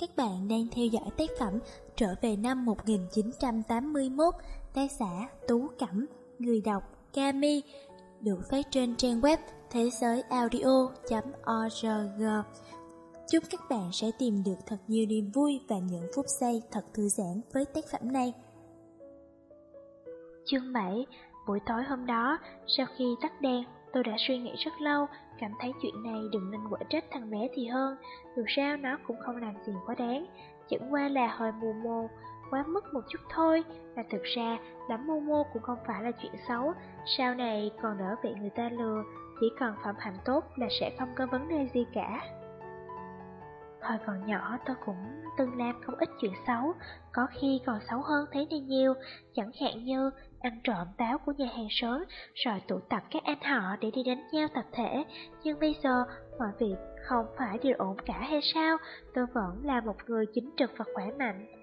Các bạn đang theo dõi tác phẩm Trở về năm 1981, tác giả Tú Cẩm, người đọc Kami, được phát trên trang web thế giới audio.org. Chúc các bạn sẽ tìm được thật nhiều niềm vui và những phút giây thật thư giãn với tác phẩm này. Chương 7 Buổi tối hôm đó, sau khi tắt đèn, tôi đã suy nghĩ rất lâu, cảm thấy chuyện này đừng nên quở trách thằng bé thì hơn. Dù sao nó cũng không làm gì quá đáng, chẳng qua là hơi mù mô, quá mức một chút thôi. Mà thực ra, lắm mù mô cũng không phải là chuyện xấu, sau này còn đỡ bị người ta lừa, chỉ cần phẩm hạnh tốt là sẽ không có vấn đề gì cả. Hồi còn nhỏ tôi cũng từng làm không ít chuyện xấu, có khi còn xấu hơn thế này nhiều, chẳng hạn như ăn trộm táo của nhà hàng xóm, rồi tụ tập các anh họ để đi đánh nhau tập thể. Nhưng bây giờ, mọi việc không phải đều ổn cả hay sao, tôi vẫn là một người chính trực và khỏe mạnh.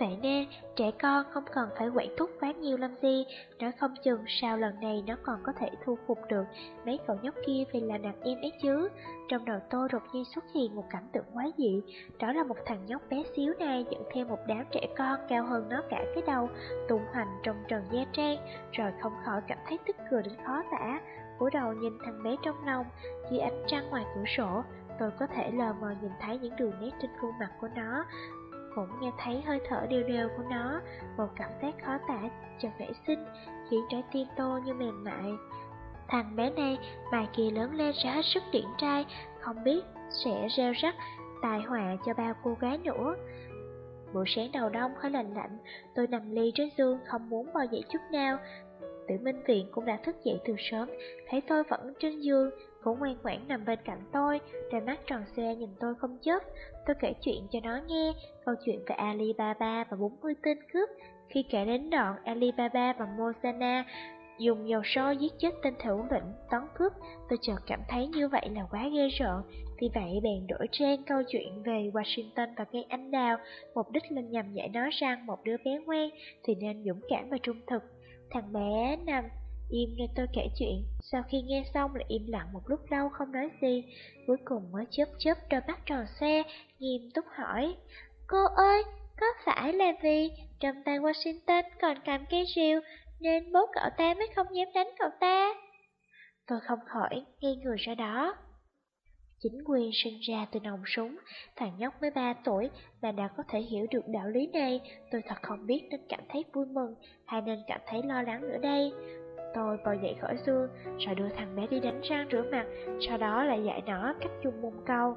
Vậy nên, trẻ con không cần phải quản thúc quá nhiều làm gì, nói không chừng sau lần này nó còn có thể thu phục được mấy cậu nhóc kia về là đàn em ấy chứ. Trong đầu tôi đột nhiên xuất hiện một cảnh tượng quá dị, đó là một thằng nhóc bé xíu này dẫn theo một đám trẻ con cao hơn nó cả cái đầu, tung hành trong trần gia trang, rồi không khỏi cảm thấy tức cười đến khó tả. cúi đầu nhìn thằng bé trong lòng, dưới ánh trăng ngoài cửa sổ, tôi có thể lờ mờ nhìn thấy những đường nét trên khuôn mặt của nó, cũng nghe thấy hơi thở đều đều của nó, một cảm giác khó tả chợt nảy sinh, khiến trái tim tô như mềm mại. Thằng bé này, bài kỳ lớn lên sẽ hết sức điển trai, không biết sẽ rêu rắc, tài họa cho bao cô gái nữa. Buổi sáng đầu đông hơi lạnh lạnh, tôi nằm ly trên giường không muốn bò dậy chút nào. Tử Minh Viện cũng đã thức dậy từ sớm, thấy tôi vẫn trên giường, cũng ngoan ngoãn nằm bên cạnh tôi, đôi mắt tròn xoe nhìn tôi không chớp. Tôi kể chuyện cho nó nghe, câu chuyện về Alibaba và 40 tên cướp. Khi kể đến đoạn Alibaba và Mosana dùng dầu sôi giết chết tên thủ lĩnh toán cướp, tôi chợt cảm thấy như vậy là quá ghê rợn. Vì vậy bèn đổi trang câu chuyện về Washington và cây anh đào, mục đích là nhằm dạy nó rằng một đứa bé ngoan thì nên dũng cảm và trung thực. Thằng bé nằm Im nghe tôi kể chuyện, sau khi nghe xong lại im lặng một lúc lâu không nói gì, cuối cùng mới chớp chớp đôi mắt tròn xe, nghiêm túc hỏi. Cô ơi, có phải là vì trong tay Washington còn cầm cây rìu, nên bố cậu ta mới không dám đánh cậu ta? Tôi không khỏi, ngây người ra đó. Chính quyền sinh ra từ nòng súng, thằng nhóc mới 3 tuổi mà đã có thể hiểu được đạo lý này, tôi thật không biết nên cảm thấy vui mừng hay nên cảm thấy lo lắng nữa đây. Tôi bò dậy khỏi giường, rồi đưa thằng bé đi đánh răng rửa mặt, sau đó lại dạy nó cách dùng mông câu.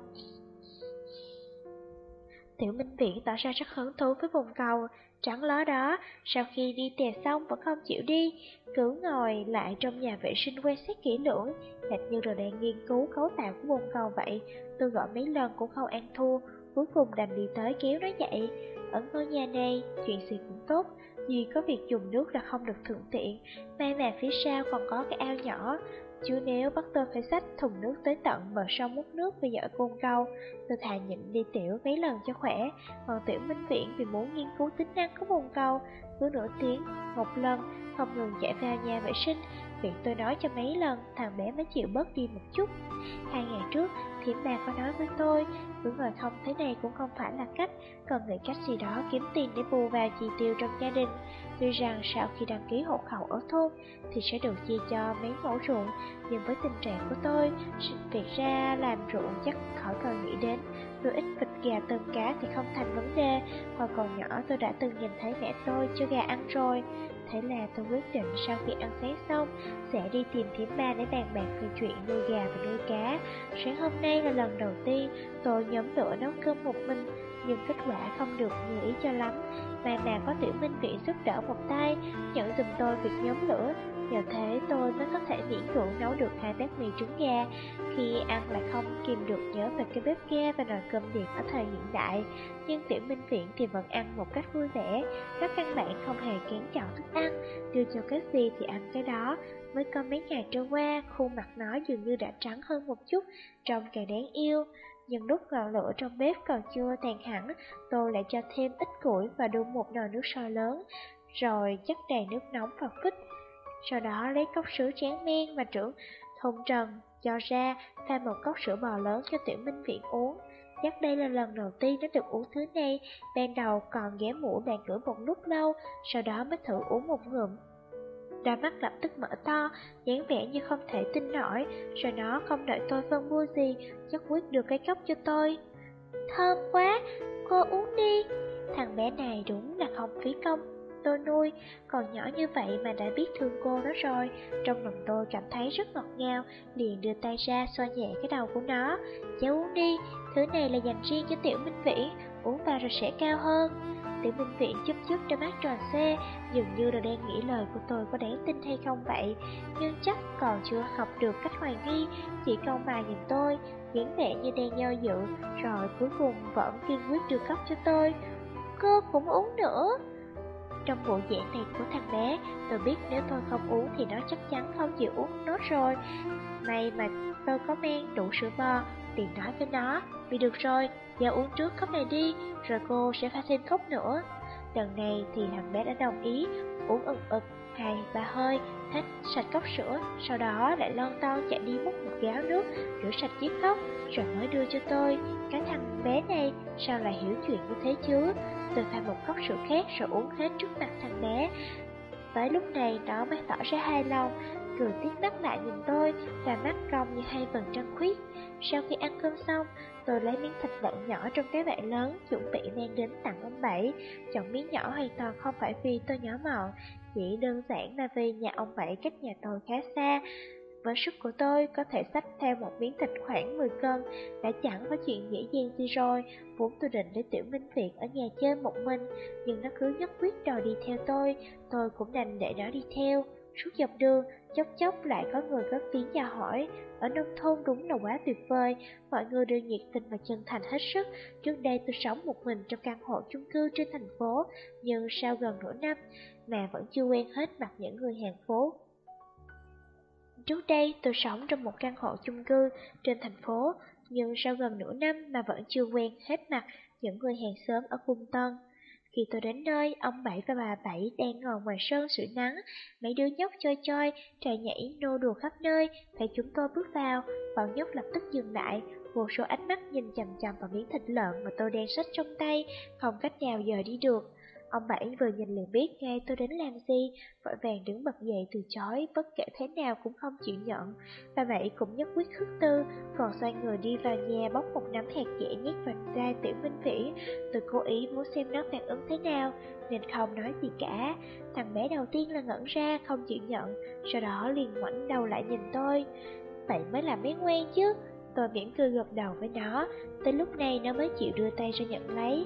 Tiểu Minh Viễn tỏ ra rất hứng thú với bồn cầu, trắng ló đó, sau khi đi tè xong vẫn không chịu đi, cứ ngồi lại trong nhà vệ sinh quan sát kỹ lưỡng, hệt như rồi đang nghiên cứu cấu tạo của bồn cầu vậy. Tôi gọi mấy lần cũng không ăn thua, cuối cùng đành đi tới kéo nó dậy. Ở ngôi nhà này, chuyện gì cũng tốt, Duy có việc dùng nước là không được thuận tiện, may mà phía sau còn có cái ao nhỏ, chứ nếu bắt tôi phải xách thùng nước tới tận bờ sông múc nước vì dở côn câu, tôi thà nhịn đi tiểu mấy lần cho khỏe, còn tiểu minh viện vì muốn nghiên cứu tính năng của bồn câu, cứ nửa tiếng, một lần, không ngừng chạy vào nhà vệ sinh, việc tôi nói cho mấy lần, thằng bé mới chịu bớt đi một chút. Hai ngày trước, thiểm bà có nói với tôi, cứ ngồi không thế này cũng không phải là cách, cần nghĩ cách gì đó kiếm tiền để bù vào chi tiêu trong gia đình. Tuy rằng sau khi đăng ký hộ khẩu ở thôn thì sẽ được chia cho mấy mẫu ruộng, nhưng với tình trạng của tôi, việc ra làm ruộng chắc khỏi cần nghĩ đến. Tôi ít vịt gà tôm cá thì không thành vấn đề, hồi còn nhỏ tôi đã từng nhìn thấy mẹ tôi cho gà ăn rồi. Thế là tôi quyết định sau khi ăn sáng xong sẽ đi tìm thím ba để bàn bạc về chuyện nuôi gà và nuôi cá. Sáng hôm nay là lần đầu tiên tôi nhóm lửa nấu cơm một mình, nhưng kết quả không được như ý cho lắm. Mà mà có tiểu minh viện giúp đỡ một tay, nhận dùm tôi việc nhóm lửa. Nhờ thế tôi mới có thể miễn cưỡng nấu được hai bát mì trứng gà. Khi ăn lại không kìm được nhớ về cái bếp ga và nồi cơm điện ở thời hiện đại. Nhưng tiểu minh viện thì vẫn ăn một cách vui vẻ. Các căn bản không hề kén chọn thức ăn, đưa cho cái gì thì ăn cái đó. Mới có mấy ngày trôi qua, khuôn mặt nó dường như đã trắng hơn một chút, trông càng đáng yêu. Nhưng lúc ngọn lửa trong bếp còn chưa tàn hẳn, tôi lại cho thêm ít củi và đun một nồi nước sôi lớn, rồi chắc đầy nước nóng vào phích. Sau đó lấy cốc sữa chén men và trưởng thùng trần cho ra, pha một cốc sữa bò lớn cho tiểu minh viện uống. Chắc đây là lần đầu tiên nó được uống thứ này, ban đầu còn ghé mũi bàn cửa một lúc lâu, sau đó mới thử uống một ngụm. Đôi mắt lập tức mở to, dáng vẻ như không thể tin nổi, rồi nó không đợi tôi phân bua gì, chắc quyết được cái cốc cho tôi. Thơm quá, cô uống đi. Thằng bé này đúng là không phí công tôi nuôi, còn nhỏ như vậy mà đã biết thương cô nó rồi. Trong lòng tôi cảm thấy rất ngọt ngào, liền đưa tay ra xoa nhẹ cái đầu của nó. Cháu uống đi, thứ này là dành riêng cho tiểu minh vĩ, uống vào rồi sẽ cao hơn. Tiểu minh vĩ chút chút đôi mắt tròn xe, dường như là đang nghĩ lời của tôi có đáng tin hay không vậy. Nhưng chắc còn chưa học được cách hoài nghi, chỉ câu mà nhìn tôi, dáng vẻ như đang do dự, rồi cuối cùng vẫn kiên quyết đưa cốc cho tôi. Cô cũng uống nữa. Trong bộ dạng này của thằng bé, tôi biết nếu tôi không uống thì nó chắc chắn không chịu uống nó rồi. May mà tôi có men đủ sữa bò, tiền nói với nó, vì được rồi, giờ uống trước cốc này đi, rồi cô sẽ pha thêm cốc nữa. Lần này thì thằng bé đã đồng ý, uống ực ực, hai ba hơi, hết sạch cốc sữa, sau đó lại lon ton chạy đi múc một gáo nước, rửa sạch chiếc cốc, rồi mới đưa cho tôi. Cái thằng bé này sao lại hiểu chuyện như thế chứ? Tôi pha một cốc sữa khác rồi uống hết trước mặt thằng bé. Tới lúc này nó mới tỏ ra hài lòng, cười tiếc mắt lại nhìn tôi và mắt cong như hai vầng trăng khuyết. Sau khi ăn cơm xong, tôi lấy miếng thịt lợn nhỏ trong cái bệ lớn chuẩn bị mang đến tặng ông Bảy. Chọn miếng nhỏ hoàn toàn không phải vì tôi nhỏ mọn, chỉ đơn giản là vì nhà ông Bảy cách nhà tôi khá xa. Với sức của tôi có thể xách theo một miếng thịt khoảng 10 cân đã chẳng có chuyện dễ dàng gì rồi. Vốn tôi định để Tiểu Minh Việt ở nhà chơi một mình, nhưng nó cứ nhất quyết đòi đi theo tôi, tôi cũng đành để nó đi theo. Suốt dọc đường, chốc chốc lại có người có tiếng chào hỏi. Ở nông thôn đúng là quá tuyệt vời, mọi người đều nhiệt tình và chân thành hết sức. Trước đây tôi sống một mình trong căn hộ chung cư trên thành phố, nhưng sau gần nửa năm mà vẫn chưa quen hết mặt những người hàng phố. Trước đây tôi sống trong một căn hộ chung cư trên thành phố, nhưng sau gần nửa năm mà vẫn chưa quen hết mặt những người hàng xóm ở cung tân. Khi tôi đến nơi, ông Bảy và bà Bảy đang ngồi ngoài sân sưởi nắng, mấy đứa nhóc chơi chơi, trời nhảy, nô đùa khắp nơi, thấy chúng tôi bước vào, bọn nhóc lập tức dừng lại, vô số ánh mắt nhìn chằm chằm vào miếng thịt lợn mà tôi đang xách trong tay, không cách nào giờ đi được. Ông Bảy vừa nhìn liền biết ngay tôi đến làm gì, vội vàng đứng bật dậy từ chối, bất kể thế nào cũng không chịu nhận. Bà Bảy cũng nhất quyết khước tư, còn xoay người đi vào nhà bóc một nắm hạt dẻ nhét vào ra tiểu minh vĩ. Tôi cố ý muốn xem nó phản ứng thế nào, nên không nói gì cả. Thằng bé đầu tiên là ngẩn ra, không chịu nhận, sau đó liền ngoảnh đầu lại nhìn tôi. Vậy mới là bé ngoan chứ. Tôi mỉm cười gật đầu với nó, tới lúc này nó mới chịu đưa tay ra nhận lấy.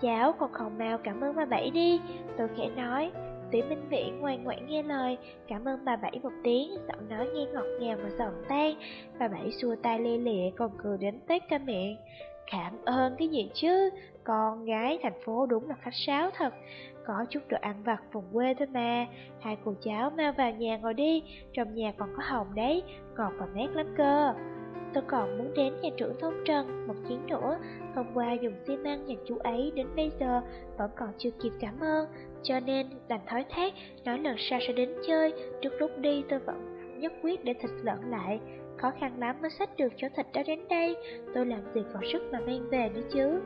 Cháu còn không mau cảm ơn bà Bảy đi. Tôi khẽ nói. Tiểu Minh Viễn ngoan ngoãn nghe lời. Cảm ơn bà Bảy một tiếng. Giọng nói nghe ngọt ngào mà giòn tan. Bà Bảy xua tay lê lịa, còn cười đến tết cả miệng. Cảm ơn cái gì chứ? Con gái thành phố đúng là khách sáo thật. Có chút đồ ăn vặt vùng quê thôi mà. Hai cô cháu mau vào nhà ngồi đi. Trong nhà còn có hồng đấy. Ngọt và mát lắm cơ. Tôi còn muốn đến nhà trưởng thông Trần, một chuyến nữa. Hôm qua dùng xi măng nhà chú ấy đến bây giờ vẫn còn chưa kịp cảm ơn, Cho nên đành thói thác, nói lần sau sẽ đến chơi. Trước lúc đi tôi vẫn nhất quyết để thịt lợn lại. Khó khăn lắm mới xách được chỗ thịt đó đến đây. Tôi làm gì còn sức mà mang về nữa chứ.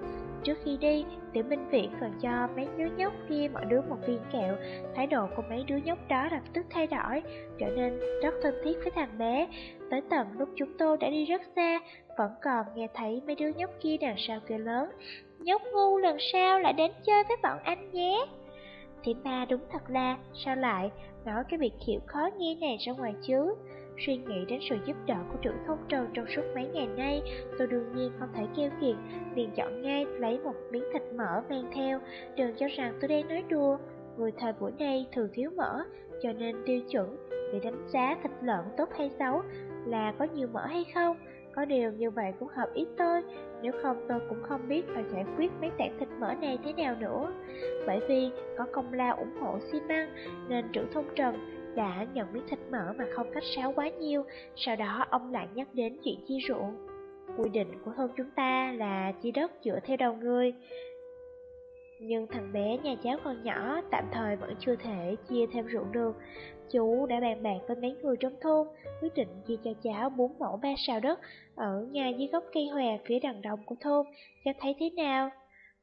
Trước khi đi, Tiểu Minh Viện còn cho mấy đứa nhóc kia mỗi đứa một viên kẹo. Thái độ của mấy đứa nhóc đó lập tức thay đổi, trở nên rất thân thiết với thằng bé. Tới tận lúc chúng tôi đã đi rất xa, vẫn còn nghe thấy mấy đứa nhóc kia đằng sau kêu lớn. Nhóc ngu lần sau lại đến chơi với bọn anh nhé. Thì ma đúng thật là, sao lại nói cái biệt hiệu khó nghe này ra ngoài chứ? Suy nghĩ đến sự giúp đỡ của trưởng thông trần trong suốt mấy ngày nay, tôi đương nhiên không thể kêu kiệt, liền chọn ngay lấy một miếng thịt mỡ mang theo, đừng cho rằng tôi đang nói đùa. Người thời buổi nay thường thiếu mỡ, cho nên tiêu chuẩn để đánh giá thịt lợn tốt hay xấu là có nhiều mỡ hay không. Có điều như vậy cũng hợp ý tôi, nếu không tôi cũng không biết phải giải quyết mấy tảng thịt mỡ này thế nào nữa. Bởi vì có công lao ủng hộ xi măng nên trưởng thông trần đã nhận miếng thịt mỡ mà không khách sáo quá nhiều, sau đó ông lại nhắc đến chuyện chia ruộng. Quy định của thôn chúng ta là chia đất dựa theo đầu người. Nhưng thằng bé nhà cháu còn nhỏ, tạm thời vẫn chưa thể chia thêm ruộng được. Chú đã bàn bạc với mấy người trong thôn, quyết định chia cho cháu bốn mẫu ba sào đất ở nhà dưới gốc cây hòe phía đằng đông của thôn. Cháu thấy thế nào?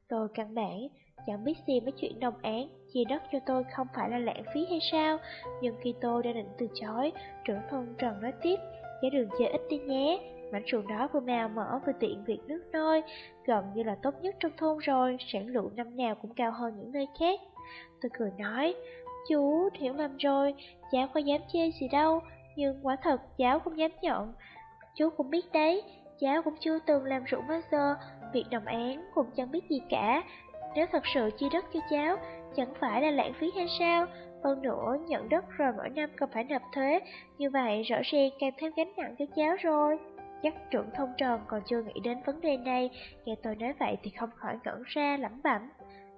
Tôi căn bản, chẳng biết gì mấy chuyện đồng án, chia đất cho tôi không phải là lãng phí hay sao. Nhưng khi tôi đã định từ chối, trưởng thôn Trần nói tiếp, giá đường chơi ít đi nhé. Mảnh ruộng đó vừa màu mỡ vừa tiện việc nước nôi, gần như là tốt nhất trong thôn rồi, sản lượng năm nào cũng cao hơn những nơi khác. Tôi cười nói, chú hiểu lầm rồi, cháu có dám chê gì đâu, nhưng quả thật cháu không dám nhận. Chú cũng biết đấy, cháu cũng chưa từng làm ruộng bao giờ, việc đồng án cũng chẳng biết gì cả. Nếu thật sự chia đất cho cháu, chẳng phải là lãng phí hay sao? Hơn nữa, nhận đất rồi mỗi năm còn phải nộp thuế, như vậy rõ ràng càng thêm gánh nặng cho cháu rồi. Chắc trưởng thông trần còn chưa nghĩ đến vấn đề này, nghe tôi nói vậy thì không khỏi ngẩn ra lẩm bẩm.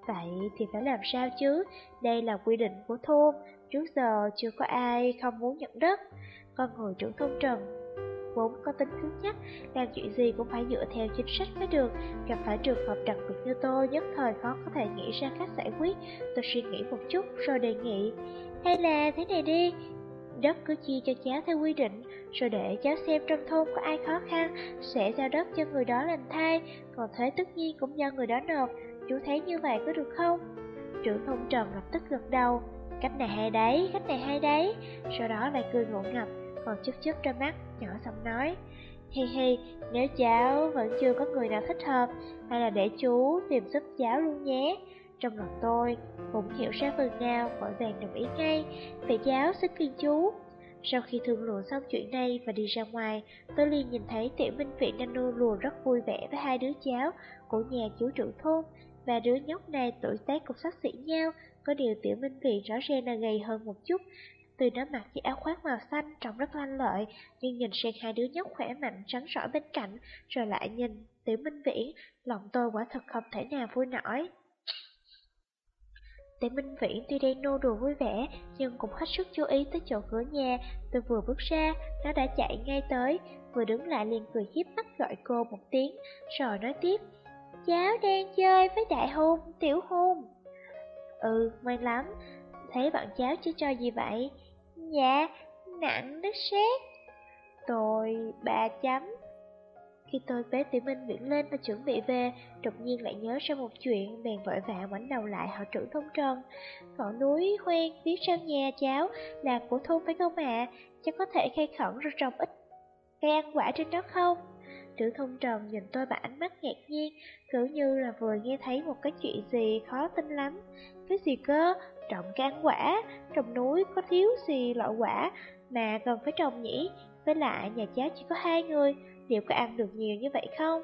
Vậy thì phải làm sao chứ, đây là quy định của thôn, trước giờ chưa có ai không muốn nhận đất. Con người trưởng thông trần vốn có tính cứng nhắc, làm chuyện gì cũng phải dựa theo chính sách mới được. Gặp phải trường hợp đặc biệt như tôi, nhất thời khó có thể nghĩ ra cách giải quyết. Tôi suy nghĩ một chút rồi đề nghị, hay là thế này đi, đất cứ chia cho cháu theo quy định, rồi để cháu xem trong thôn có ai khó khăn, sẽ giao đất cho người đó làm thay, còn thuế tất nhiên cũng do người đó nộp. Chú thấy như vậy có được không? Trưởng thôn Trần lập tức gật đầu, cách này hay đấy, cách này hay đấy, sau đó lại cười ngộ ngập, còn chút chút trong mắt, nhỏ giọng nói, hi hi, nếu cháu vẫn chưa có người nào thích hợp, hay là để chú tìm giúp cháu luôn nhé. Trong lòng tôi cũng hiểu ra phần nào, vội vàng đồng ý ngay, vậy cháu xin phiền chú. Sau khi thương lượng xong chuyện này và đi ra ngoài, tôi liền nhìn thấy tiểu minh viện Nano lùa rất vui vẻ với hai đứa cháu của nhà chú trưởng thôn, và đứa nhóc này tuổi tác cũng sắp xỉ nhau, có điều tiểu minh viện rõ ràng là gầy hơn một chút. Từ nó mặc chiếc áo khoác màu xanh trông rất lanh lợi, nhưng nhìn sang hai đứa nhóc khỏe mạnh trắng rõ bên cạnh, rồi lại nhìn tiểu minh viễn, lòng tôi quả thật không thể nào vui nổi. tiểu Minh Viễn tuy đang nô đùa vui vẻ, nhưng cũng hết sức chú ý tới chỗ cửa nhà. Tôi vừa bước ra, nó đã chạy ngay tới, vừa đứng lại liền cười hiếp mắt gọi cô một tiếng, rồi nói tiếp. Cháu đang chơi với đại hôn, tiểu hôn. Ừ, may lắm. Thấy bạn cháu chứ cho gì vậy? Dạ, nặng đất sét. Tôi ba chấm. Khi tôi bế Tiểu Minh Viễn lên và chuẩn bị về, đột nhiên lại nhớ ra một chuyện, bèn vội vã ngoảnh đầu lại hỏi trưởng thông trần. Ngọn núi hoen phía sau nhà cháu là của thôn phải không ạ? À? Cháu có thể khai khẩn rồi trồng ít cây ăn quả trên đó không? Trưởng thông trần nhìn tôi bằng ánh mắt ngạc nhiên, cứ như là vừa nghe thấy một cái chuyện gì khó tin lắm. Cái gì cơ? Trồng cái ăn quả, trồng núi có thiếu gì loại quả mà cần phải trồng nhỉ? Với lại nhà cháu chỉ có hai người, liệu có ăn được nhiều như vậy không?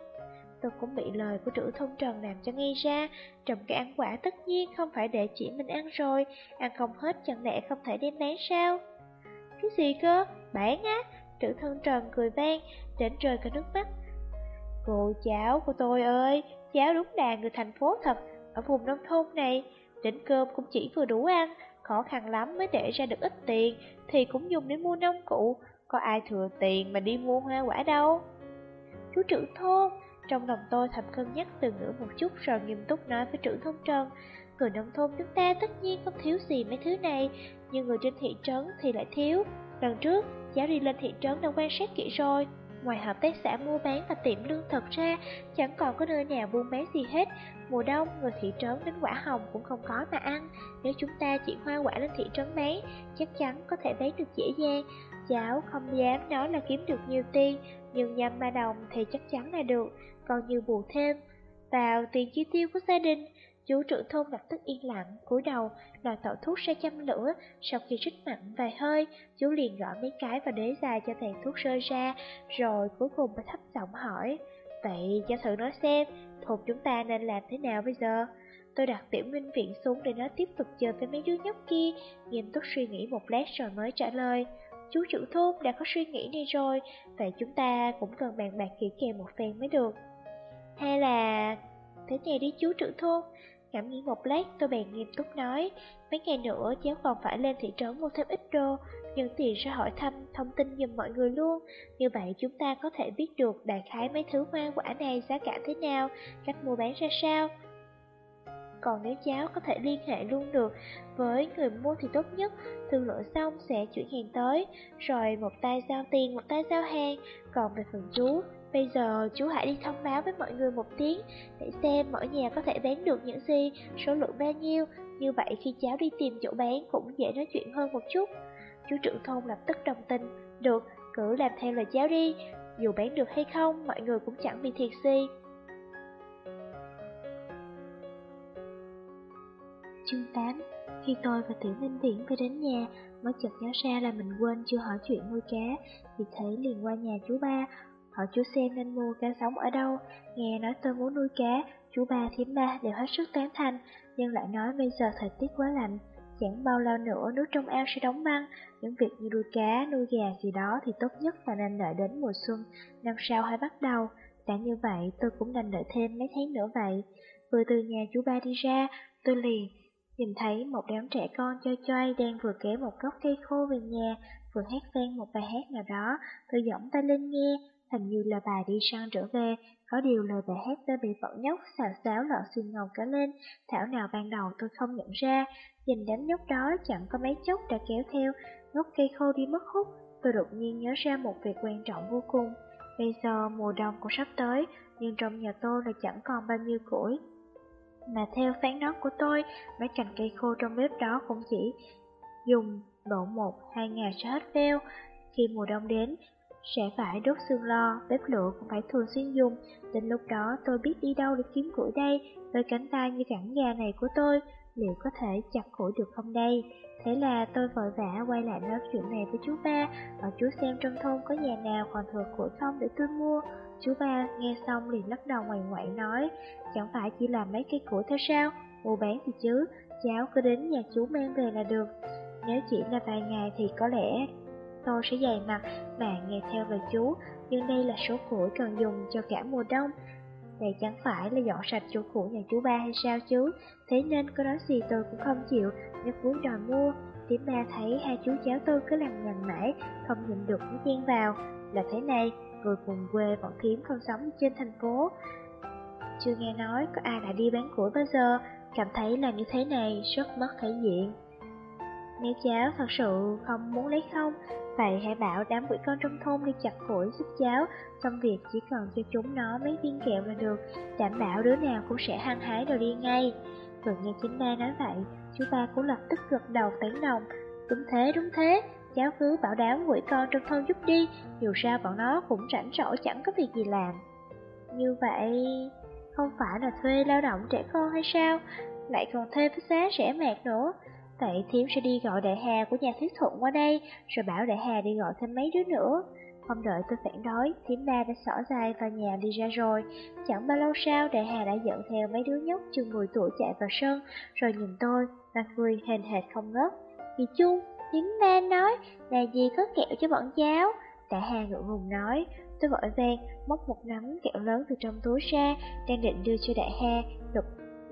Tôi cũng bị lời của trưởng thông trần làm cho nghi ra, trồng cây ăn quả tất nhiên không phải để chỉ mình ăn rồi, ăn không hết chẳng lẽ không thể đem bán sao? Cái gì cơ? Bán á? Trưởng thôn trần cười vang, đến rơi cả nước mắt. Cô cháu của tôi ơi, cháu đúng là người thành phố thật, ở vùng nông thôn này, đến cơm cũng chỉ vừa đủ ăn, khó khăn lắm mới để ra được ít tiền, thì cũng dùng để mua nông cụ, có ai thừa tiền mà đi mua hoa quả đâu. Chú trưởng thôn, trong lòng tôi thầm cân nhắc từ ngữ một chút rồi nghiêm túc nói với trưởng thôn Trần. Người nông thôn chúng ta tất nhiên không thiếu gì mấy thứ này, nhưng người trên thị trấn thì lại thiếu. Lần trước, giáo đi lên thị trấn đã quan sát kỹ rồi. Ngoài hợp tác xã mua bán và tiệm lương thực ra, chẳng còn có nơi nào buôn bán gì hết. Mùa đông, người thị trấn đến quả hồng cũng không có mà ăn. Nếu chúng ta chỉ hoa quả lên thị trấn bán, chắc chắn có thể bán được dễ dàng. Cháu không dám nói là kiếm được nhiều tiền, nhưng nhằm ba đồng thì chắc chắn là được, còn như bù thêm vào tiền chi tiêu của gia đình. Chú trưởng thôn lập tức yên lặng, cúi đầu, nồi tẩu thuốc sẽ châm lửa, sau khi rít mặn vài hơi, chú liền gõ mấy cái vào đế dài cho tàn thuốc rơi ra, rồi cuối cùng mới thấp giọng hỏi, vậy cho thử nói xem, thuộc chúng ta nên làm thế nào bây giờ? Tôi đặt tiểu minh viện xuống để nó tiếp tục chơi với mấy đứa nhóc kia, nghiêm túc suy nghĩ một lát rồi mới trả lời. Chú trưởng thôn đã có suy nghĩ này rồi, vậy chúng ta cũng cần bàn bạc kỹ càng một phen mới được. Hay là... Thế này đi chú trưởng thôn, ngẫm nghĩ một lát tôi bèn nghiêm túc nói, mấy ngày nữa cháu còn phải lên thị trấn mua thêm ít đồ, nhận tiền sẽ hỏi thăm thông tin giùm mọi người luôn, như vậy chúng ta có thể biết được đại khái mấy thứ hoa quả này giá cả thế nào, cách mua bán ra sao. còn nếu cháu có thể liên hệ luôn được với người mua thì tốt nhất, thương lượng xong sẽ chuyển hàng tới, rồi một tay giao tiền, một tay giao hàng. Còn về phần chú, bây giờ chú hãy đi thông báo với mọi người một tiếng, để xem mỗi nhà có thể bán được những gì, số lượng bao nhiêu, như vậy khi cháu đi tìm chỗ bán cũng dễ nói chuyện hơn một chút. Chú trưởng thôn lập tức đồng tình, được, cứ làm theo lời cháu đi, dù bán được hay không, mọi người cũng chẳng bị thiệt gì. Chương 8 Khi tôi và Tiểu Minh Viễn về đến nhà, mới chợt nhớ ra là mình quên chưa hỏi chuyện nuôi cá, vì thế liền qua nhà chú ba, hỏi chú xem nên mua cá sống ở đâu. Nghe nói tôi muốn nuôi cá, chú ba thím ba đều hết sức tán thành, nhưng lại nói bây giờ thời tiết quá lạnh, chẳng bao lâu nữa nước trong ao sẽ đóng băng, những việc như nuôi cá, nuôi gà gì đó thì tốt nhất là nên đợi đến mùa xuân, năm sau hãy bắt đầu. Đã như vậy, tôi cũng đành đợi thêm mấy tháng nữa vậy. Vừa từ nhà chú ba đi ra, tôi liền nhìn thấy một đám trẻ con chơi chơi đang vừa kéo một gốc cây khô về nhà, vừa hát vang một bài hát nào đó. Tôi giỏng tay lên nghe, hình như là bà đi săn trở về, có điều lời bà hát đã bị bọn nhóc xào xáo lọ xuyên ngầu cả lên, thảo nào ban đầu tôi không nhận ra, nhìn đám nhóc đó chẳng có mấy chốc đã kéo theo, gốc cây khô đi mất hút, tôi đột nhiên nhớ ra một việc quan trọng vô cùng. Bây giờ mùa đông cũng sắp tới, nhưng trong nhà tôi là chẳng còn bao nhiêu củi. Mà theo phán đoán của tôi, mấy cành cây khô trong bếp đó cũng chỉ dùng độ một hai ngày sẽ hết veo. Khi mùa đông đến, sẽ phải đốt xương lo, bếp lửa cũng phải thường xuyên dùng. Đến lúc đó tôi biết đi đâu để kiếm củi đây, với cánh tay như cẳng gà này của tôi, liệu có thể chặt củi được không đây? Thế là tôi vội vã quay lại nói chuyện này với chú ba, và chú xem trong thôn có nhà nào còn thừa củi không để tôi mua. Chú ba nghe xong liền lắc đầu ngoài ngoại nói, chẳng phải chỉ là mấy cây củi thôi sao, mua bán thì chứ, cháu cứ đến nhà chú mang về là được. Nếu chỉ là vài ngày thì có lẽ tôi sẽ dày mặt mà nghe theo lời chú, nhưng đây là số củi cần dùng cho cả mùa đông. Đây chẳng phải là dọn sạch chỗ cũ nhà chú ba hay sao chứ, thế nên có nói gì tôi cũng không chịu, nhất muốn đòi mua. Tím ba thấy hai chú cháu tôi cứ làm nhằn mãi, không nhịn được mới chen vào. Là thế này, người cùng quê bọn thím không sống trên thành phố. Chưa nghe nói có ai đã đi bán củi bao giờ, cảm thấy làm như thế này rất mất thể diện. Nếu cháu thật sự không muốn lấy không, vậy hãy bảo đám quỷ con trong thôn đi chặt củi giúp cháu, xong việc chỉ cần cho chúng nó mấy viên kẹo là được, đảm bảo đứa nào cũng sẽ hăng hái rồi đi ngay. Vừa nghe chính ba nói vậy, chú ba cũng lập tức gật đầu tán đồng, đúng thế đúng thế, cháu cứ bảo đám quỷ con trong thôn giúp đi, dù sao bọn nó cũng rảnh rỗi chẳng có việc gì làm. Như vậy, không phải là thuê lao động trẻ con hay sao, lại còn thuê với giá rẻ mạt nữa. Vậy Thiếm sẽ đi gọi đại hà của nhà thiết thuận qua đây, rồi bảo đại hà đi gọi thêm mấy đứa nữa. Không đợi tôi phản đối, Thiếm ba đã xỏ dài vào nhà đi ra rồi. Chẳng bao lâu sau, đại hà đã dẫn theo mấy đứa nhóc chừng 10 tuổi chạy vào sân, rồi nhìn tôi, và cười hền hệt không ngớt. Vì chung, thiếm ba nói, là gì có kẹo cho bọn cháu. Đại hà ngượng ngùng nói, tôi vội vàng móc một nắm kẹo lớn từ trong túi ra, đang định đưa cho đại hà, đột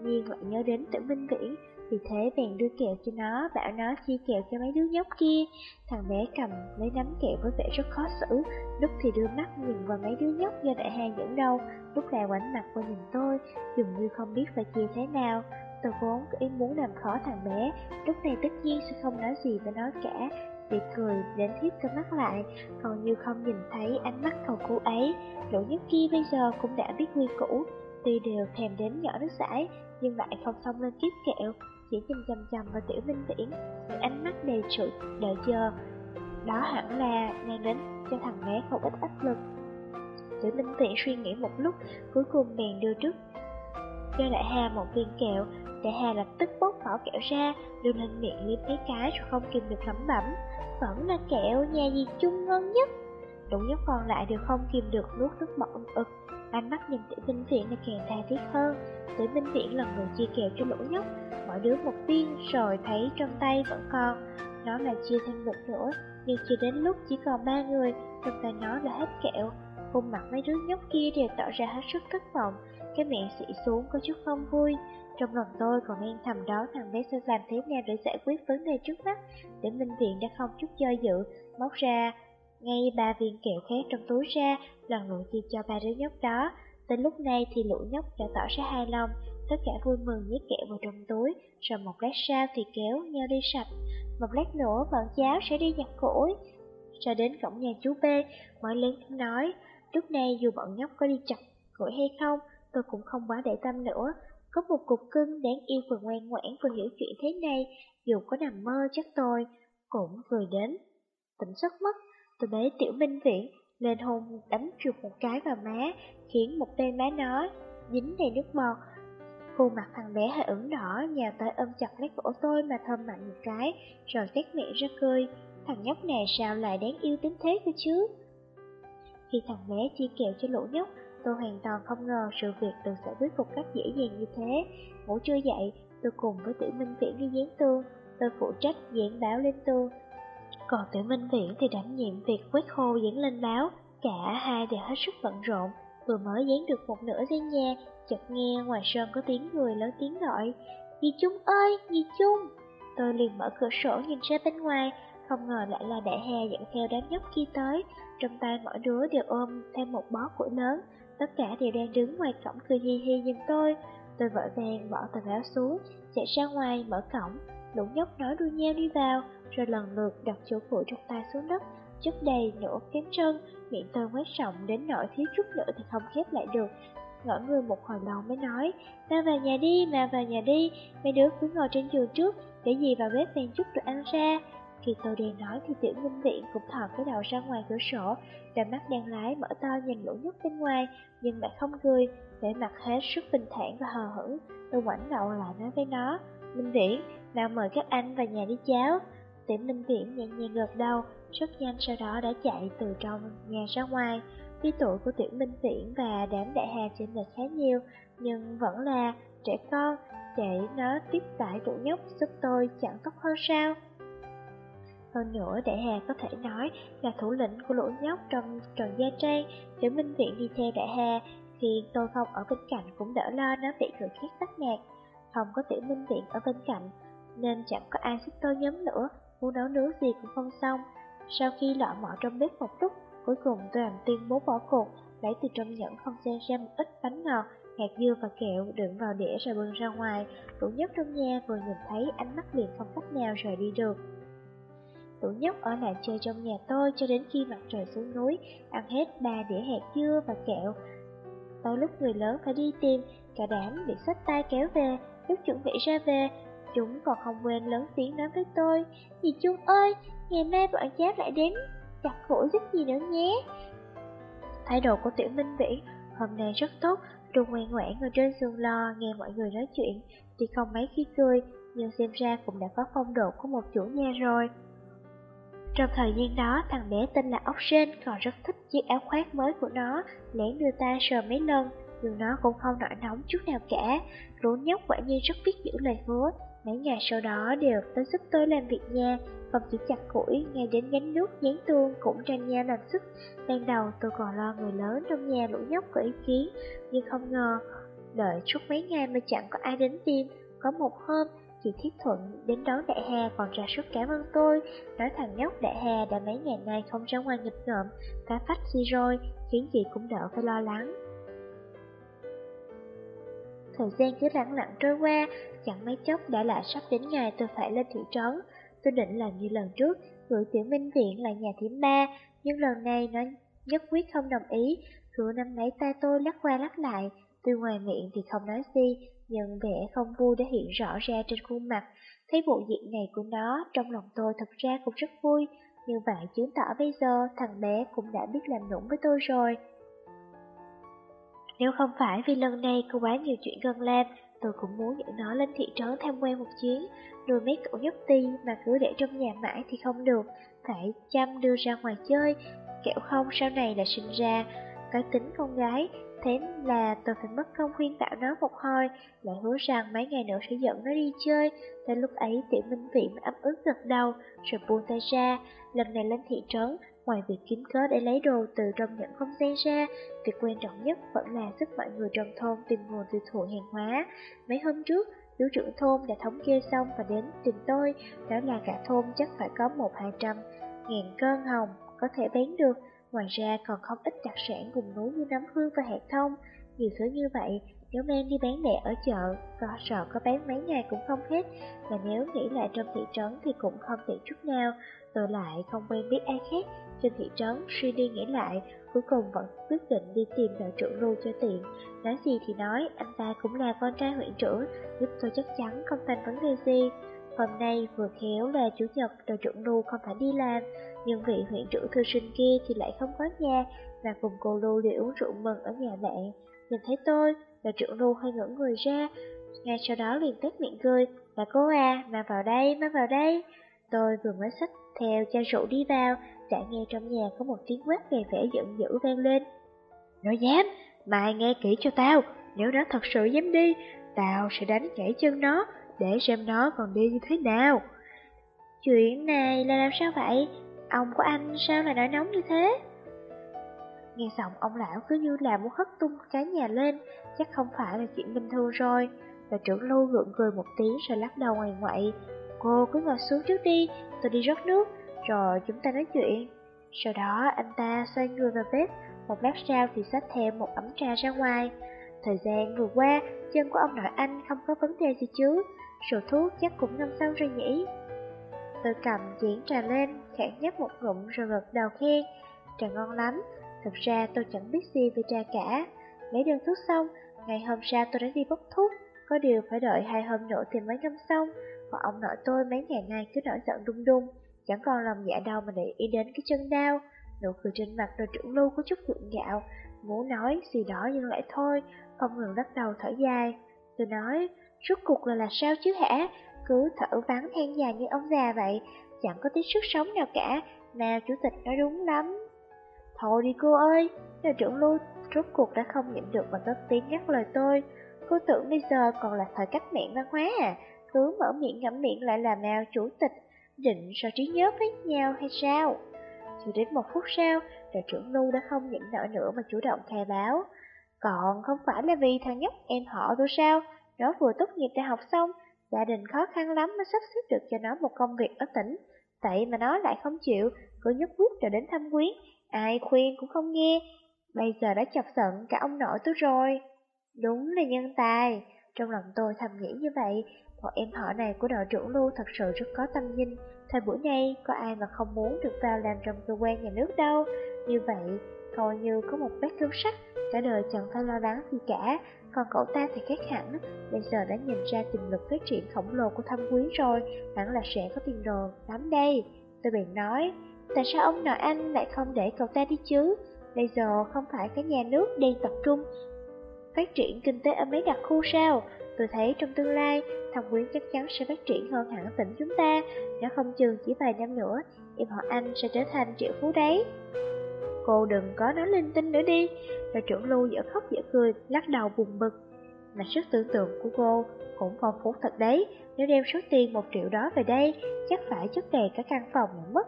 nhiên lại nhớ đến tử minh viễn vì thế bèn đưa kẹo cho nó, bảo nó chia kẹo cho mấy đứa nhóc kia. Thằng bé cầm lấy nắm kẹo với vẻ rất khó xử, lúc thì đưa mắt nhìn vào mấy đứa nhóc do đại hàng dẫn đầu, lúc lại quảnh mặt qua nhìn tôi, dường như không biết phải chia thế nào. Tôi vốn ý muốn làm khó thằng bé, lúc này tất nhiên sẽ không nói gì với nó cả, bị cười đến thiết cơ mắt lại, còn như không nhìn thấy ánh mắt cầu cứu ấy. Lũ nhóc kia bây giờ cũng đã biết quy cũ tuy đều thèm đến nhỏ nước sải, nhưng lại không xong lên kiếp kẹo, chỉ nhìn chằm chằm vào tiểu minh viễn, những ánh mắt đầy sự đợi chờ. Đó hẳn là đang đến cho thằng bé không ít áp lực. Tiểu minh viễn suy nghĩ một lúc, cuối cùng bèn đưa trước cho đại hà một viên kẹo. Đại hà lập tức bốc vỏ kẹo ra, đưa lên miệng liếm mấy cái rồi không kìm được lẩm bẩm. Vẫn là kẹo nhà gì chung ngon nhất. Đủ nhóc còn lại đều không kìm được nuốt nước bọt ực. Ánh mắt nhìn tiểu minh viện là càng tha thiết hơn. Tiểu minh viện lần người chia kẹo cho lũ nhóc, mỗi đứa một viên rồi thấy trong tay vẫn còn. Nó là chia thêm một nữa, nhưng chỉ đến lúc chỉ còn ba người, trong tay nó là hết kẹo. Khuôn mặt mấy đứa nhóc kia đều tỏ ra hết sức thất vọng, cái miệng xị xuống có chút không vui. Trong lòng tôi còn đang thầm đó thằng bé sẽ làm thế nào để giải quyết vấn đề trước mắt. Để Minh Viện đã không chút do dự, móc ra ngay ba viên kẹo khác trong túi ra, lần lượt chia cho ba đứa nhóc đó. Tới lúc này thì lũ nhóc đã tỏ ra hài lòng, tất cả vui mừng nhét kẹo vào trong túi, rồi một lát sau thì kéo nhau đi sạch. Một lát nữa bọn cháu sẽ đi nhặt củi. Ra đến cổng nhà chú B, mới lớn nói, lúc này dù bọn nhóc có đi chặt củi hay không, tôi cũng không quá để tâm nữa. Có một cục cưng đáng yêu vừa ngoan ngoãn vừa hiểu chuyện thế này, dù có nằm mơ chắc tôi cũng vừa đến. Tỉnh giấc mất, tôi bế tiểu minh viễn lên hôn đánh chuột một cái vào má, khiến một bên má nó dính đầy nước bọt. Khuôn mặt thằng bé hơi ửng đỏ, nhào tới ôm chặt lấy cổ tôi mà thơm mạnh một cái, rồi tét miệng ra cười. Thằng nhóc này sao lại đáng yêu tính thế cơ chứ? Khi thằng bé chia kẹo cho lũ nhóc, tôi hoàn toàn không ngờ sự việc được giải quyết một cách dễ dàng như thế. Ngủ chưa dậy, tôi cùng với tiểu minh viễn đi dán tương, tôi phụ trách dán báo lên tương. Còn tiểu minh viễn thì đảm nhiệm việc quét khô diễn lên báo, cả hai đều hết sức bận rộn. Vừa mới dán được một nửa giấy nha, chợt nghe ngoài sân có tiếng người lớn tiếng gọi, Dì Trung ơi, dì Trung! Tôi liền mở cửa sổ nhìn ra bên ngoài, không ngờ lại là đại hà dẫn theo đám nhóc kia tới, trong tay mỗi đứa đều ôm thêm một bó củi lớn, tất cả đều đang đứng ngoài cổng cười hi hi nhìn tôi. Tôi vội vàng bỏ tờ áo xuống, chạy ra ngoài mở cổng, lũ nhóc nói đuôi nhau đi vào, rồi lần lượt đặt chỗ củi trong tay xuống đất, chất đầy nửa kém chân, miệng tôi quét rộng đến nỗi thiếu chút nữa thì không khép lại được. Ngỡ người một hồi lâu mới nói, ta vào nhà đi, mà vào nhà đi, mấy đứa cứ ngồi trên giường trước, để gì vào bếp mang chút rồi ăn ra. Khi tôi đang nói thì tiểu minh viện cũng thò cái đầu ra ngoài cửa sổ, đôi mắt đang lái mở to nhìn lũ nhúc bên ngoài, nhưng mà không cười, vẻ mặt hết sức bình thản và hờ hững. Tôi ngoảnh đầu lại nói với nó, Minh Viễn, nào mời các anh vào nhà đi cháu. Tiểu Minh Viễn nhẹ nhàng gật đầu, rất nhanh sau đó đã chạy từ trong nhà ra ngoài. Tuy tuổi của Tiểu Minh Viễn và đám đại hà trên lệch khá nhiều, nhưng vẫn là trẻ con, để nó tiếp tải tụi nhóc giúp tôi chẳng tốt hơn sao. Hơn nữa, Đại Hà có thể nói là thủ lĩnh của lũ nhóc trong trần gia trang, Tiểu Minh Viễn đi theo Đại Hà, khi tôi không ở bên cạnh cũng đỡ lo nó bị người khác bắt nạt. Không có Tiểu Minh Viễn ở bên cạnh, nên chẳng có ai giúp tôi nhóm nữa, cô nấu nướng gì cũng không xong. Sau khi lọ mọ trong bếp một lúc, cuối cùng tôi làm tuyên bố bỏ cuộc, lấy từ trong nhẫn không gian ra một ít bánh ngọt, hạt dưa và kẹo đựng vào đĩa rồi bưng ra ngoài. Tủ nhất trong nhà vừa nhìn thấy ánh mắt liền không cách nào rời đi được. Tủ nhóc ở lại chơi trong nhà tôi cho đến khi mặt trời xuống núi, ăn hết ba đĩa hạt dưa và kẹo. Tới lúc người lớn phải đi tìm, cả đám bị sách tay kéo về, lúc chuẩn bị ra về, chúng còn không quên lớn tiếng nói với tôi, Dì Trung ơi, ngày mai bọn cháu lại đến chặt củi giúp gì nữa nhé. Thái độ của Tiểu Minh Vĩ hôm nay rất tốt, trung ngoan ngoãn ngồi trên giường lo nghe mọi người nói chuyện, thì không mấy khi cười, nhưng xem ra cũng đã có phong độ của một chủ nhà rồi. Trong thời gian đó, thằng bé tên là Ốc Sên còn rất thích chiếc áo khoác mới của nó, lén đưa ta sờ mấy lần, nhưng nó cũng không nổi nóng chút nào cả. Lũ nhóc quả nhiên rất biết giữ lời hứa, mấy ngày sau đó đều tới giúp tôi làm việc nhà, không chỉ chặt củi, ngay đến gánh nước, dán tương cũng tranh nhau làm sức. Ban đầu tôi còn lo người lớn trong nhà lũ nhóc có ý kiến, nhưng không ngờ, đợi suốt mấy ngày mà chẳng có ai đến tìm. Có một hôm, Chị Thiết Thuận đến đón Đại Hà còn ra sức cảm ơn tôi, nói thằng nhóc Đại Hà đã mấy ngày nay không ra ngoài nghịch ngợm, cá phách gì rồi, khiến chị cũng đỡ phải lo lắng. Thời gian cứ lặng lặng trôi qua, chẳng mấy chốc đã lại sắp đến ngày tôi phải lên thị trấn. Tôi định làm như lần trước, gửi tiểu minh viện lại nhà thím ba, nhưng lần này nó nhất quyết không đồng ý, cửa năm lấy tay tôi lắc qua lắc lại, tôi ngoài miệng thì không nói gì, nhưng vẻ không vui đã hiện rõ ra trên khuôn mặt. Thấy bộ diện này của nó, trong lòng tôi thật ra cũng rất vui, như vậy chứng tỏ bây giờ thằng bé cũng đã biết làm nũng với tôi rồi. Nếu không phải vì lần này có quá nhiều chuyện cần làm, tôi cũng muốn dẫn nó lên thị trấn tham quan một chuyến, nuôi mấy cậu nhóc ti mà cứ để trong nhà mãi thì không được, phải chăm đưa ra ngoài chơi, kẻo không sau này là sinh ra cái tính con gái Thế là tôi phải mất công khuyên bảo nó một hồi, lại hứa rằng mấy ngày nữa sẽ dẫn nó đi chơi. Tới lúc ấy tiểu minh viện ấm ức gật đầu, rồi buông tay ra. Lần này lên thị trấn, ngoài việc kiếm cớ để lấy đồ từ trong những không gian ra, việc quan trọng nhất vẫn là giúp mọi người trong thôn tìm nguồn tiêu thụ hàng hóa. Mấy hôm trước, chú trưởng thôn đã thống kê xong và đến tìm tôi, đó là cả thôn chắc phải có một hai trăm ngàn cơn hồng có thể bán được. Ngoài ra còn không ít đặc sản vùng núi như nấm hương và hạt thông. Nhiều thứ như vậy, nếu mang đi bán lẻ ở chợ, có sợ có bán mấy ngày cũng không hết, và nếu nghĩ lại trong thị trấn thì cũng không tiện chút nào, tôi lại không quen biết ai khác. Trên thị trấn, suy đi nghĩ lại, cuối cùng vẫn quyết định đi tìm đội trưởng lưu cho tiện. Nói gì thì nói, anh ta cũng là con trai huyện trưởng, giúp tôi chắc chắn không thành vấn đề gì. Hôm nay vừa khéo là chủ nhật, đội trưởng lưu không phải đi làm, nhưng vị huyện trưởng thư sinh kia thì lại không có nhà, và cùng cô lưu để uống rượu mừng ở nhà bạn. Nhìn thấy tôi, đội trưởng lưu hơi ngẩng người ra, ngay sau đó liền tét miệng cười, là cô à, mà vào đây, mà vào đây. Tôi vừa mới xách theo cha rượu đi vào, đã nghe trong nhà có một tiếng quát đầy vẻ giận dữ vang lên. Nó dám, mày nghe kỹ cho tao, nếu nó thật sự dám đi, tao sẽ đánh gãy chân nó, để xem nó còn đi như thế nào. Chuyện này là làm sao vậy? Ông của anh sao lại nổi nóng như thế? Nghe giọng ông lão cứ như là muốn hất tung cái nhà lên, chắc không phải là chuyện bình thường rồi. Và trưởng lưu gượng cười một tiếng rồi lắc đầu ngoài ngoại. Cô cứ ngồi xuống trước đi, tôi đi rót nước, rồi chúng ta nói chuyện. Sau đó anh ta xoay người vào bếp, một lát sau thì xách theo một ấm trà ra ngoài. Thời gian vừa qua, chân của ông nội anh không có vấn đề gì chứ, sổ thuốc chắc cũng ngâm xong rồi nhỉ. Tôi cầm chén trà lên, khẽ nhấp một ngụm rồi gật đầu khen, trà ngon lắm. Thực ra tôi chẳng biết gì về trà cả. Lấy đơn thuốc xong, ngày hôm sau tôi đã đi bốc thuốc, có điều phải đợi hai hôm nữa thì mới ngâm xong. Còn ông nội tôi mấy ngày nay cứ nổi giận đung đung, chẳng còn lòng dạ đâu mà để ý đến cái chân đau. Nụ cười trên mặt đội trưởng lưu có chút gượng gạo, muốn nói gì đó nhưng lại thôi, không ngừng lắc đầu thở dài. Tôi nói, rốt cuộc là là sao chứ hả? Cứ thở vắng than dài như ông già vậy, chẳng có tí sức sống nào cả, nào chủ tịch nói đúng lắm. Thôi đi cô ơi, đội trưởng lưu rốt cuộc đã không nhịn được mà tất tiếng nhắc lời tôi. Cô tưởng bây giờ còn là thời cách mạng văn hóa à, cứ mở miệng ngậm miệng lại là nào chủ tịch, định so trí nhớ với nhau hay sao? Chỉ đến một phút sau, đội trưởng nu đã không nhịn nổi nữa mà chủ động khai báo. Còn không phải là vì thằng nhóc em họ tôi sao? Nó vừa tốt nghiệp đại học xong, gia đình khó khăn lắm mới sắp xếp được cho nó một công việc ở tỉnh. Vậy mà nó lại không chịu, cứ nhất quyết rồi đến thăm quyến. Ai khuyên cũng không nghe. Bây giờ đã chọc giận cả ông nội tôi rồi. Đúng là nhân tài. Trong lòng tôi thầm nghĩ như vậy, một em họ này của đội trưởng Lưu thật sự rất có tâm nhìn Thời buổi này, có ai mà không muốn được vào làm trong cơ quan nhà nước đâu. Như vậy, coi như có một bát cơm sắt, cả đời chẳng phải lo lắng gì cả. Còn cậu ta thì khác hẳn, bây giờ đã nhìn ra tiềm lực phát triển khổng lồ của thâm quý rồi, hẳn là sẽ có tiền đồ lắm đây. Tôi bèn nói, tại sao ông nội anh lại không để cậu ta đi chứ? Bây giờ không phải cái nhà nước đang tập trung phát triển kinh tế ở mấy đặc khu sao? Tôi thấy trong tương lai, thằng quyến chắc chắn sẽ phát triển hơn hẳn tỉnh chúng ta, nếu không chừng chỉ vài năm nữa, em họ anh sẽ trở thành triệu phú đấy. Cô đừng có nói linh tinh nữa đi, và trưởng lưu dở khóc dở cười, lắc đầu buồn bực. Mà sức tưởng tượng của cô cũng phong phú thật đấy, nếu đem số tiền một triệu đó về đây, chắc phải chất đầy cả căn phòng mà mất.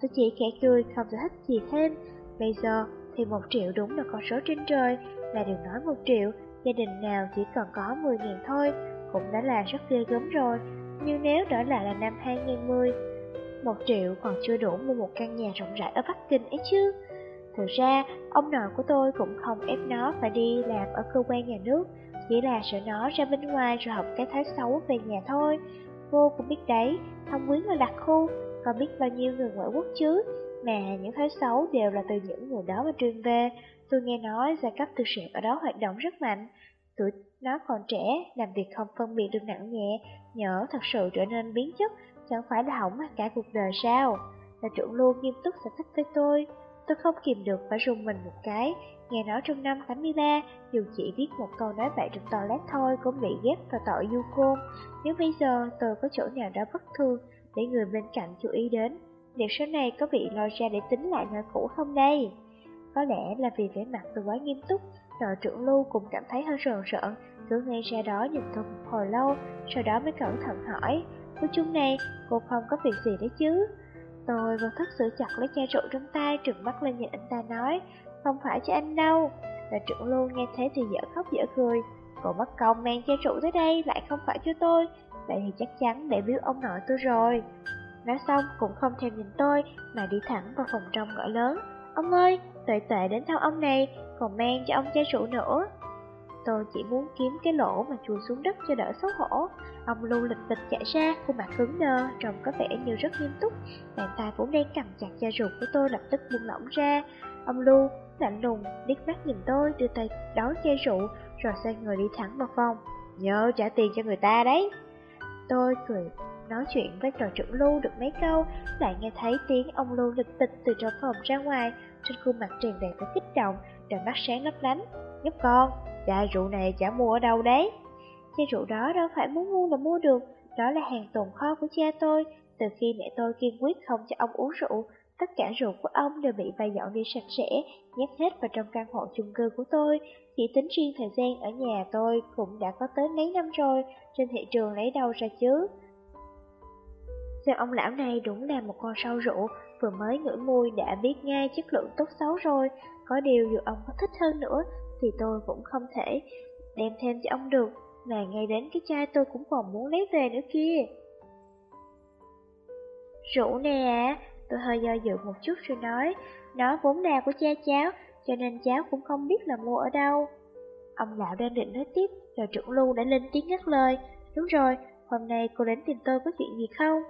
Tôi chỉ khẽ cười, không thể thích gì thêm. Bây giờ thì một triệu đúng là con số trên trời, là đừng nói một triệu, gia đình nào chỉ cần có 10.000 thôi, cũng đã là rất ghê gớm rồi. Nhưng nếu trở lại là năm 2010, một triệu còn chưa đủ mua một căn nhà rộng rãi ở Bắc Kinh ấy chứ. Thực ra, ông nội của tôi cũng không ép nó phải đi làm ở cơ quan nhà nước, chỉ là sợ nó ra bên ngoài rồi học cái thái xấu về nhà thôi. Cô cũng biết đấy, thông quyến ở đặc khu, còn biết bao nhiêu người ngoại quốc chứ, mà những thái xấu đều là từ những người đó mà truyền về. Tôi nghe nói giai cấp tư sản ở đó hoạt động rất mạnh, tuổi nó còn trẻ, làm việc không phân biệt được nặng nhẹ, nhỡ thật sự trở nên biến chất, chẳng phải là hỏng cả cuộc đời sao? Là trưởng luôn nghiêm túc giải thích với tôi. Tôi không kìm được phải rùng mình một cái, nghe nói trong năm 83, dù chỉ viết một câu nói vậy trong toilet thôi cũng bị ghép vào tội du côn. Nếu bây giờ tôi có chỗ nào đó bất thường để người bên cạnh chú ý đến, liệu số này có bị lôi ra để tính lại nơi cũ không đây? Có lẽ là vì vẻ mặt tôi quá nghiêm túc, đội trưởng Lưu cũng cảm thấy hơi rờn rợn, cứ ngay ra đó nhìn tôi một hồi lâu, sau đó mới cẩn thận hỏi, cô chung này, cô không có việc gì đấy chứ? Tôi vừa thức sự chặt lấy chai rượu trong tay, trừng mắt lên nhìn anh ta nói, không phải cho anh đâu. Và trưởng lưu nghe thế thì dở khóc dở cười, cô mất công mang chai rượu tới đây lại không phải cho tôi, vậy thì chắc chắn để biếu ông nội tôi rồi. Nói xong cũng không thèm nhìn tôi mà đi thẳng vào phòng trong gọi lớn, ông ơi, tuệ tuệ đến thăm ông này, còn mang cho ông chai rượu nữa. tôi chỉ muốn kiếm cái lỗ mà chui xuống đất cho đỡ xấu hổ. Ông Lưu lịch bịch chạy ra, khuôn mặt cứng đơ, trông có vẻ như rất nghiêm túc. Bàn tay vốn đang cầm chặt chai rượu của tôi lập tức buông lỏng ra. Ông Lưu lạnh lùng, liếc mắt nhìn tôi, đưa tay đón chai rượu, rồi xoay người đi thẳng vào phòng. Nhớ trả tiền cho người ta đấy. Tôi cười nói chuyện với trò trưởng Lưu được mấy câu, lại nghe thấy tiếng ông Lưu lịch tịch từ trong phòng ra ngoài, trên khuôn mặt tràn đầy với kích động, đôi mắt sáng lấp lánh. Nhóc con, chai rượu này chả mua ở đâu đấy. Chai rượu đó đâu phải muốn mua là mua được, đó là hàng tồn kho của cha tôi. Từ khi mẹ tôi kiên quyết không cho ông uống rượu, tất cả rượu của ông đều bị vay dọn đi sạch sẽ, nhét hết vào trong căn hộ chung cư của tôi. Chỉ tính riêng thời gian ở nhà tôi cũng đã có tới mấy năm rồi, trên thị trường lấy đâu ra chứ. Xem ông lão này đúng là một con sâu rượu, vừa mới ngửi mùi đã biết ngay chất lượng tốt xấu rồi. Có điều dù ông có thích hơn nữa, thì tôi cũng không thể đem thêm cho ông được, mà ngay đến cái chai tôi cũng còn muốn lấy về nữa kia. Rượu nè, tôi hơi do dự một chút rồi nói, nó vốn là của cha cháu, cho nên cháu cũng không biết là mua ở đâu. Ông lão đang định nói tiếp, rồi trưởng lưu đã lên tiếng ngắt lời. Đúng rồi, hôm nay cô đến tìm tôi có chuyện gì không?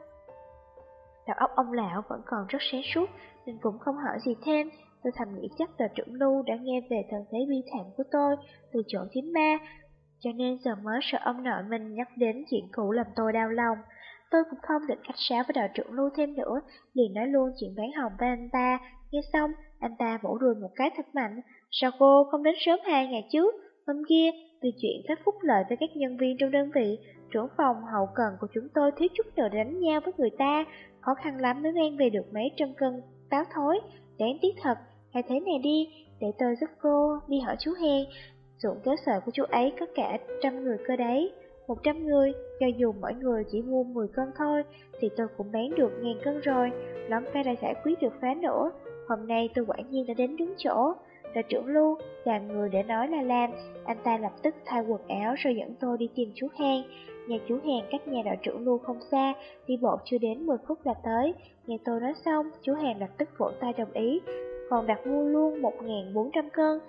Đầu óc ông lão vẫn còn rất sáng suốt, nên cũng không hỏi gì thêm. Tôi thầm nghĩ chắc là trưởng lưu đã nghe về thần thế bi thảm của tôi từ chỗ thím ma, cho nên giờ mới sợ ông nội mình nhắc đến chuyện cũ làm tôi đau lòng. Tôi cũng không định khách sáo với đạo trưởng lưu thêm nữa, liền nói luôn chuyện bán hồng với anh ta. Nghe xong, anh ta vỗ đùi một cái thật mạnh. Sao cô không đến sớm hai ngày trước? Hôm kia, vì chuyện các phúc lợi với các nhân viên trong đơn vị, trưởng phòng hậu cần của chúng tôi thiếu chút nữa đánh nhau với người ta, khó khăn lắm mới mang về được mấy trăm cân táo thối, đáng tiếc thật, hãy thế này đi, để tôi giúp cô đi hỏi chú Hen, ruộng kéo sợi của chú ấy có cả trăm người cơ đấy, một trăm người, cho dù mỗi người chỉ mua 10 cân thôi, thì tôi cũng bán được ngàn cân rồi, lắm cái đã giải quyết được phá nữa, hôm nay tôi quả nhiên đã đến đúng chỗ. Là trưởng lưu, làm người để nói là làm, anh ta lập tức thay quần áo rồi dẫn tôi đi tìm chú Hèn Nhà chú Hèn cách nhà đội trưởng Lưu không xa, đi bộ chưa đến 10 phút là tới. Nghe tôi nói xong, chú Hèn lập tức vỗ tay đồng ý, còn đặt mua luôn 1.400 cân,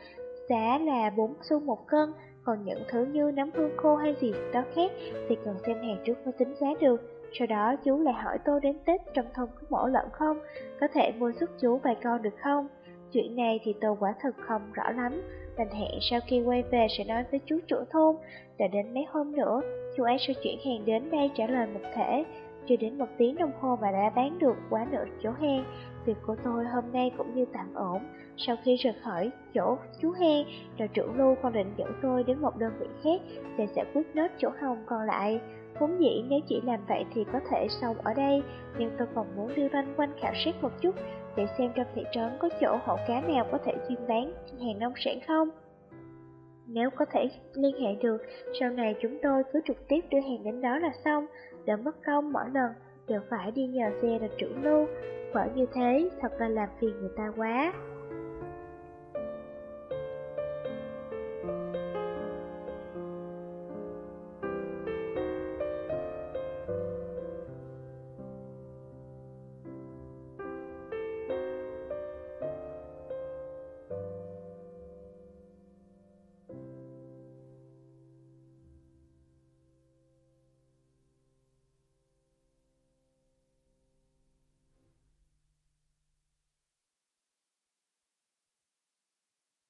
giá là 4 xu một cân, còn những thứ như nấm hương khô hay gì đó khác thì cần xem hàng trước mới tính giá được. Sau đó chú lại hỏi tôi đến Tết trong thôn có mổ lợn không, có thể mua giúp chú vài con được không? Chuyện này thì tôi quả thật không rõ lắm, đành hẹn sau khi quay về sẽ nói với chú trưởng thôn, đã đến mấy hôm nữa, chú ấy sẽ chuyển hàng đến đây trả lời một thể. Chưa đến một tiếng đồng hồ mà đã bán được quá nửa chỗ hang. Việc của tôi hôm nay cũng như tạm ổn. Sau khi rời khỏi chỗ chú hang, đội trưởng Lưu còn định dẫn tôi đến một đơn vị khác để giải quyết nốt chỗ hồng còn lại. Vốn dĩ nếu chỉ làm vậy thì có thể xong ở đây, nhưng tôi còn muốn đi loanh quanh khảo sát một chút để xem trong thị trấn có chỗ hộ cá nào có thể chuyên bán hàng nông sản không. Nếu có thể liên hệ được, sau này chúng tôi cứ trực tiếp đưa hàng đến đó là xong, đỡ mất công mỗi lần đều phải đi nhờ xe là trưởng lưu. Bởi như thế, thật là làm phiền người ta quá.